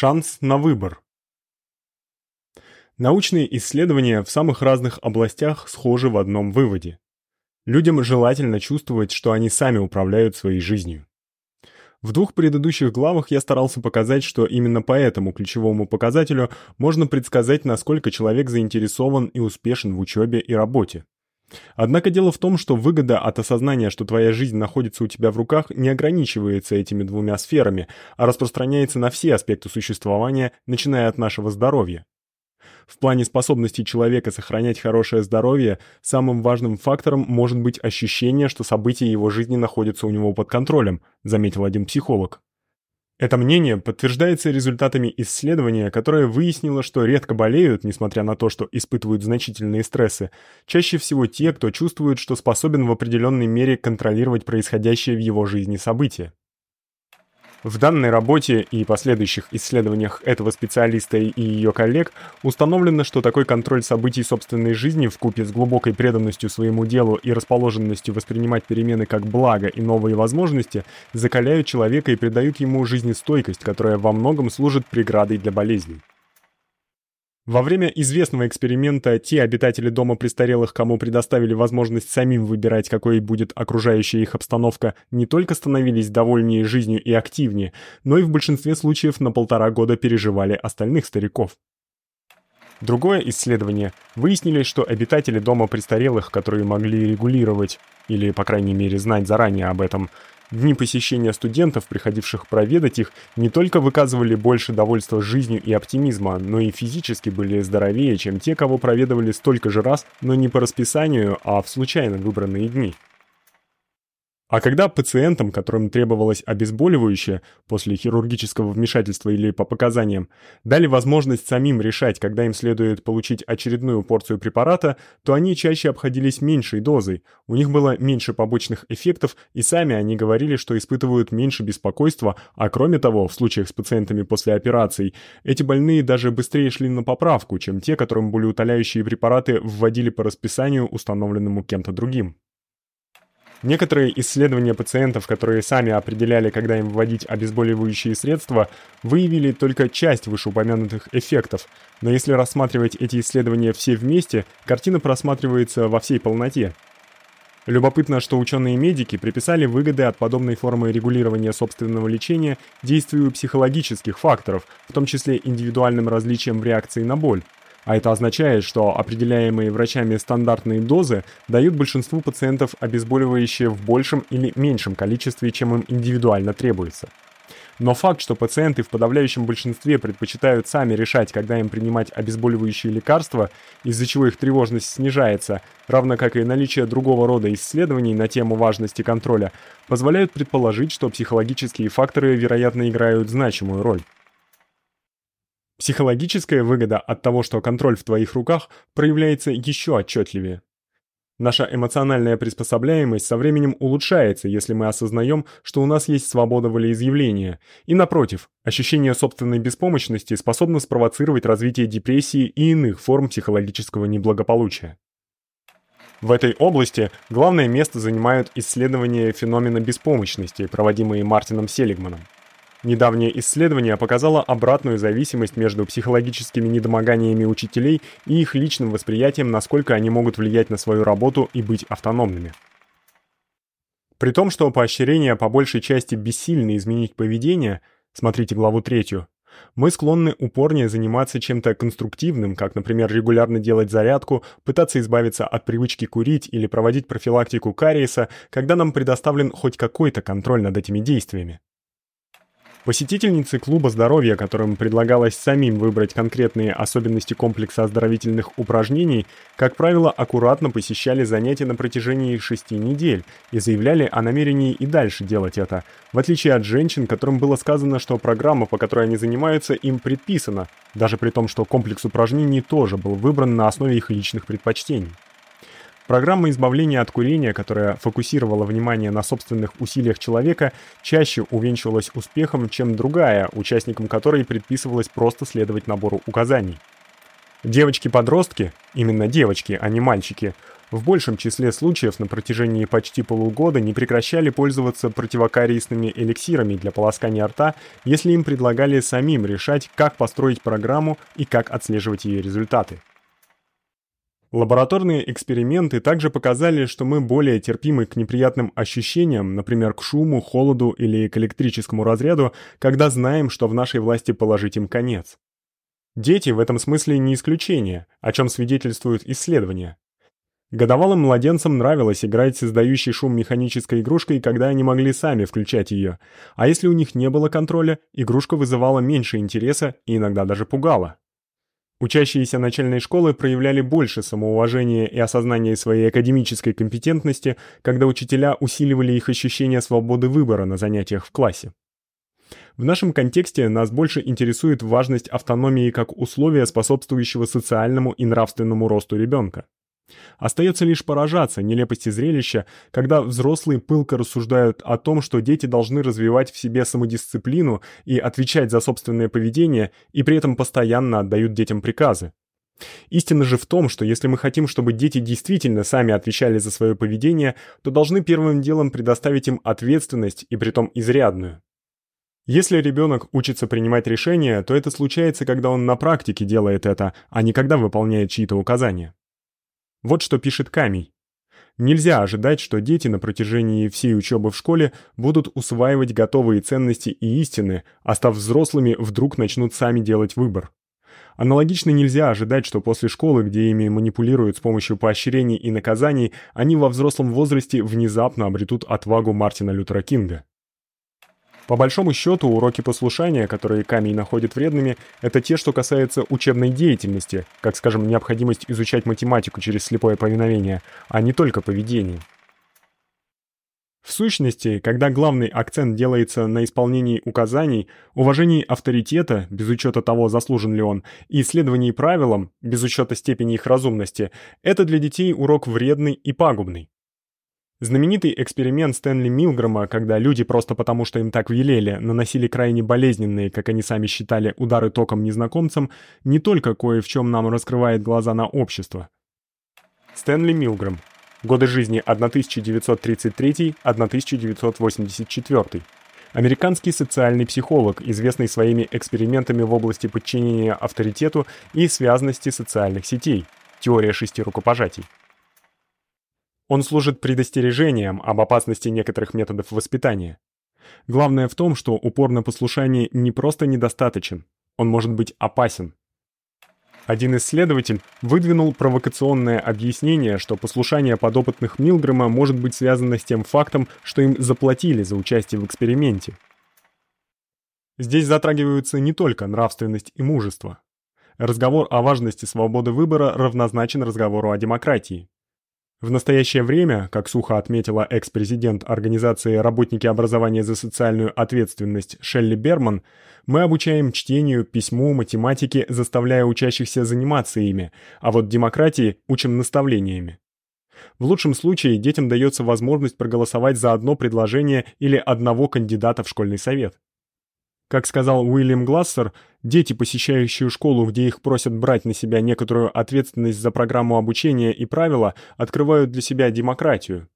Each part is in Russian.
Шанс на выбор. Научные исследования в самых разных областях схожи в одном выводе. Людям желательно чувствовать, что они сами управляют своей жизнью. В двух предыдущих главах я старался показать, что именно по этому ключевому показателю можно предсказать, насколько человек заинтересован и успешен в учебе и работе. Однако дело в том, что выгода от осознания, что твоя жизнь находится у тебя в руках, не ограничивается этими двумя сферами, а распространяется на все аспекты существования, начиная от нашего здоровья. В плане способности человека сохранять хорошее здоровье, самым важным фактором может быть ощущение, что события его жизни находятся у него под контролем, заметил один психолог. Это мнение подтверждается результатами исследования, которое выяснило, что редко болеют, несмотря на то, что испытывают значительные стрессы, чаще всего те, кто чувствует, что способен в определенной мере контролировать происходящее в его жизни события. В данной работе и последующих исследованиях этого специалиста и ее коллег установлено, что такой контроль событий собственной жизни вкупе с глубокой преданностью своему делу и расположенностью воспринимать перемены как благо и новые возможности закаляют человека и придают ему жизнестойкость, которая во многом служит преградой для болезней. Во время известного эксперимента те обитатели дома престарелых, кому предоставили возможность самим выбирать, какой будет окружающая их обстановка, не только становились довольнее жизнью и активнее, но и в большинстве случаев на полтора года переживали остальных стариков. Другое исследование выяснили, что обитатели дома престарелых, которые могли регулировать или, по крайней мере, знать заранее об этом, Дни посещения студентов, приходивших проведать их, не только выказывали больше довольства жизнью и оптимизма, но и физически были здоровее, чем те, кого проведывали столько же раз, но не по расписанию, а в случайно выбранные дни. А когда пациентам, которым требовалось обезболивающее после хирургического вмешательства или по показаниям, дали возможность самим решать, когда им следует получить очередную порцию препарата, то они чаще обходились меньшей дозой. У них было меньше побочных эффектов, и сами они говорили, что испытывают меньше беспокойства, а кроме того, в случаях с пациентами после операций, эти больные даже быстрее шли на поправку, чем те, которым болеутоляющие препараты вводили по расписанию, установленному кем-то другим. Некоторые исследования пациентов, которые сами определяли, когда им вводить обезболивающие средства, выявили только часть вышеупомянутых эффектов, но если рассматривать эти исследования все вместе, картина просматривается во всей полноте. Любопытно, что ученые-медики приписали выгоды от подобной формы регулирования собственного лечения действию психологических факторов, в том числе индивидуальным различиям в реакции на боль. А это означает, что определяемые врачами стандартные дозы дают большинству пациентов обезболивающие в большем или меньшем количестве, чем им индивидуально требуется. Но факт, что пациенты в подавляющем большинстве предпочитают сами решать, когда им принимать обезболивающие лекарства, из-за чего их тревожность снижается, равно как и наличие другого рода исследований на тему важности контроля, позволяют предположить, что психологические факторы, вероятно, играют значимую роль. Психологическая выгода от того, что контроль в твоих руках, проявляется еще отчетливее. Наша эмоциональная приспособляемость со временем улучшается, если мы осознаем, что у нас есть свобода волеизъявления. И напротив, ощущение собственной беспомощности способно спровоцировать развитие депрессии и иных форм психологического неблагополучия. В этой области главное место занимают исследования феномена беспомощности, проводимые Мартином Селигманом. Недавнее исследование показало обратную зависимость между психологическими недомоганиями учителей и их личным восприятием, насколько они могут влиять на свою работу и быть автономными. При том, что поощрение по большей части бессильно изменить поведение, смотрите главу третью, мы склонны упорнее заниматься чем-то конструктивным, как, например, регулярно делать зарядку, пытаться избавиться от привычки курить или проводить профилактику кариеса, когда нам предоставлен хоть какой-то контроль над этими действиями. Посетительницы клуба здоровья, которым предлагалось самим выбрать конкретные особенности комплекса оздоровительных упражнений, как правило, аккуратно посещали занятия на протяжении шести недель и заявляли о намерении и дальше делать это, в отличие от женщин, которым было сказано, что программа, по которой они занимаются, им предписана, даже при том, что комплекс упражнений тоже был выбран на основе их личных предпочтений. Программа избавления от курения, которая фокусировала внимание на собственных усилиях человека, чаще увенчивалась успехом, чем другая, участникам которой предписывалось просто следовать набору указаний. Девочки-подростки, именно девочки, а не мальчики, в большем числе случаев на протяжении почти полугода не прекращали пользоваться противокариесными эликсирами для полоскания рта, если им предлагали самим решать, как построить программу и как отслеживать ее результаты. Лабораторные эксперименты также показали, что мы более терпимы к неприятным ощущениям, например, к шуму, холоду или к электрическому разряду, когда знаем, что в нашей власти положить им конец. Дети в этом смысле не исключение, о чем свидетельствуют исследования. Годовалым младенцам нравилось играть с издающей шум механической игрушкой, когда они могли сами включать ее. А если у них не было контроля, игрушка вызывала меньше интереса и иногда даже пугала. Учащиеся начальной школы проявляли больше самоуважения и осознания своей академической компетентности, когда учителя усиливали их ощущение свободы выбора на занятиях в классе. В нашем контексте нас больше интересует важность автономии как условия, способствующего социальному и нравственному росту ребенка. Остается лишь поражаться нелепости зрелища, когда взрослые пылко рассуждают о том, что дети должны развивать в себе самодисциплину и отвечать за собственное поведение, и при этом постоянно отдают детям приказы. Истина же в том, что если мы хотим, чтобы дети действительно сами отвечали за свое поведение, то должны первым делом предоставить им ответственность, и притом изрядную. Если ребенок учится принимать решения, то это случается, когда он на практике делает это, а не когда выполняет чьи-то указания. Вот что пишет Камий. Нельзя ожидать, что дети на протяжении всей учебы в школе будут усваивать готовые ценности и истины, а став взрослыми, вдруг начнут сами делать выбор. Аналогично нельзя ожидать, что после школы, где ими манипулируют с помощью поощрений и наказаний, они во взрослом возрасте внезапно обретут отвагу Мартина Лютера Кинга. По большому счету, уроки послушания, которые Камень находит вредными, это те, что касаются учебной деятельности, как, скажем, необходимость изучать математику через слепое повиновение, а не только поведение. В сущности, когда главный акцент делается на исполнении указаний, уважении авторитета, без учета того, заслужен ли он, и следовании правилам, без учета степени их разумности, это для детей урок вредный и пагубный. Знаменитый эксперимент Стэнли Милгрома, когда люди просто потому, что им так велели, наносили крайне болезненные, как они сами считали, удары током незнакомцам, не только кое в чем нам раскрывает глаза на общество. Стэнли Милгром. Годы жизни 1933-1984. Американский социальный психолог, известный своими экспериментами в области подчинения авторитету и связности социальных сетей. Теория шести рукопожатий. Он служит предостережением об опасности некоторых методов воспитания. Главное в том, что упор на послушание не просто недостаточен, он может быть опасен. Один исследователь выдвинул провокационное объяснение, что послушание подопытных Милгрэма может быть связано с тем фактом, что им заплатили за участие в эксперименте. Здесь затрагиваются не только нравственность и мужество. Разговор о важности свободы выбора равнозначен разговору о демократии. В настоящее время, как сухо отметила экс-президент организации Работники образования за социальную ответственность Шелли Берман, мы обучаем чтению, письму, математике, заставляя учащихся заниматься ими, а вот демократии учим наставлениями. В лучшем случае детям дается возможность проголосовать за одно предложение или одного кандидата в школьный совет. Как сказал Уильям Глассер, дети, посещающие школу, где их просят брать на себя некоторую ответственность за программу обучения и правила, открывают для себя демократию.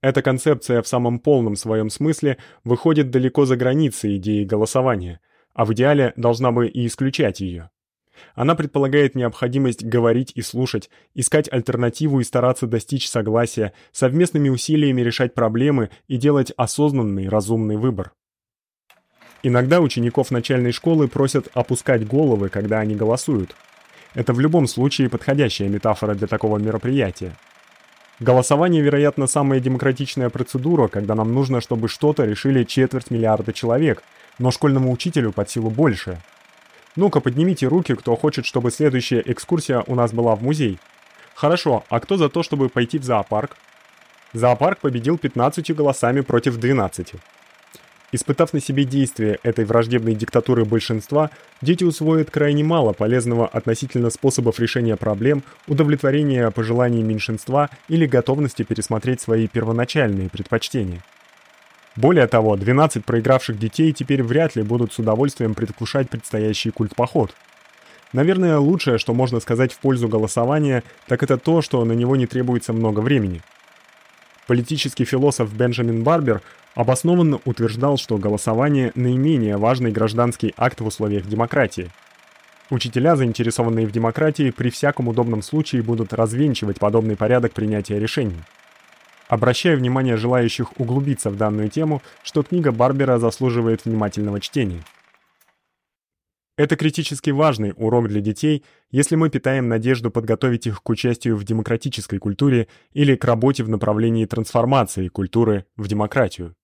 Эта концепция в самом полном своем смысле выходит далеко за границы идеи голосования, а в идеале должна бы и исключать ее. Она предполагает необходимость говорить и слушать, искать альтернативу и стараться достичь согласия, совместными усилиями решать проблемы и делать осознанный, разумный выбор. Иногда учеников начальной школы просят опускать головы, когда они голосуют. Это в любом случае подходящая метафора для такого мероприятия. Голосование, вероятно, самая демократичная процедура, когда нам нужно, чтобы что-то решили четверть миллиарда человек, но школьному учителю под силу больше. Ну-ка, поднимите руки, кто хочет, чтобы следующая экскурсия у нас была в музей. Хорошо, а кто за то, чтобы пойти в зоопарк? Зоопарк победил 15 голосами против 12. Испытав на себе действие этой враждебной диктатуры большинства, дети усвоят крайне мало полезного относительно способов решения проблем, удовлетворения пожеланий меньшинства или готовности пересмотреть свои первоначальные предпочтения. Более того, 12 проигравших детей теперь вряд ли будут с удовольствием предвкушать предстоящий культ-поход. Наверное, лучшее, что можно сказать в пользу голосования, так это то, что на него не требуется много времени. Политический философ Бенджамин Барбер обоснованно утверждал, что голосование наименее важный гражданский акт в условиях демократии. Учителя, заинтересованные в демократии, при всяком удобном случае будут развенчивать подобный порядок принятия решений. Обращаю внимание желающих углубиться в данную тему, что книга Барбера заслуживает внимательного чтения. Это критически важный урок для детей, если мы питаем надежду подготовить их к участию в демократической культуре или к работе в направлении трансформации культуры в демократию.